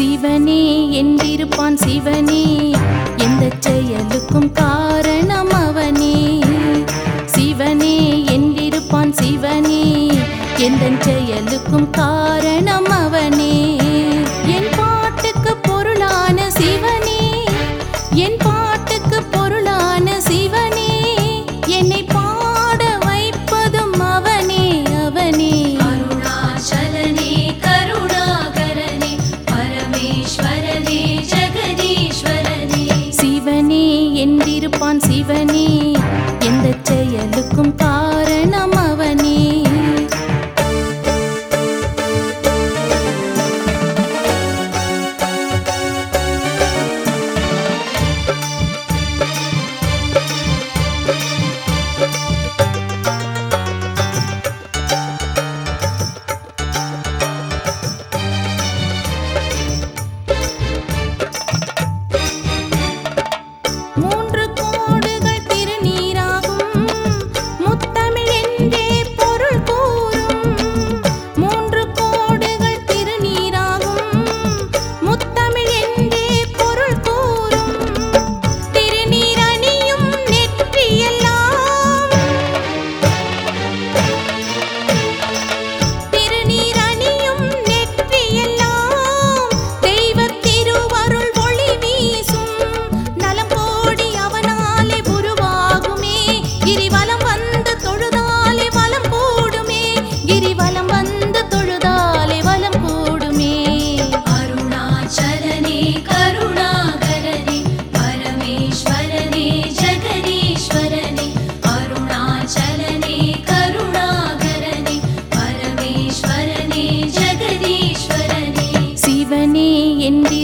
சிவனே என்றிருப்பான் சிவனே. எந்த செயலுக்கும் காரணம் அவனே. சிவனே என்றிருப்பான் சிவனே. எந்த செயலுக்கும் காரணம் அவனே. வந்திருப்பான் சிவனே.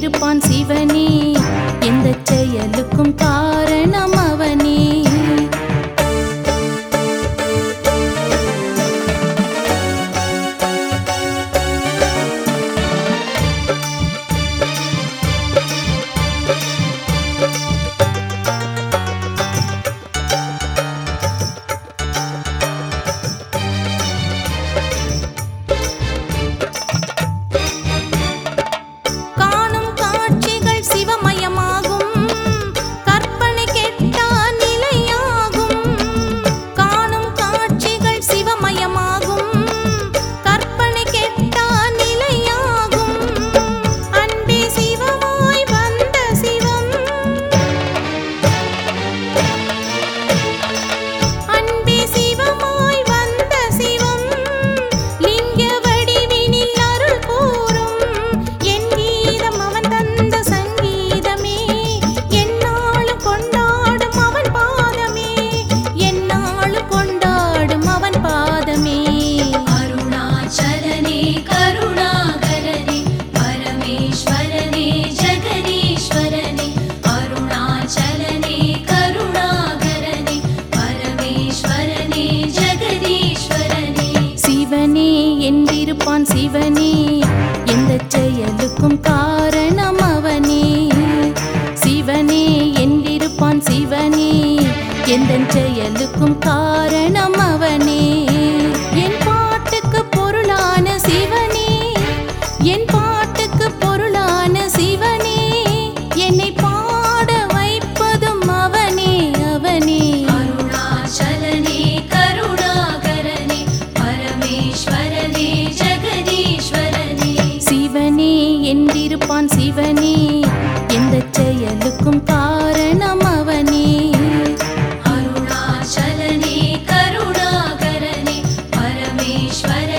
இருப்பான் சிவனே செய்வான் சிவனே. எந்த செயலுக்கும் காரணம் அவனே. சிவனே என்றிருப்பான் சிவனே. எந்த செயலுக்கும் காரணம் அவனே. ईश्वर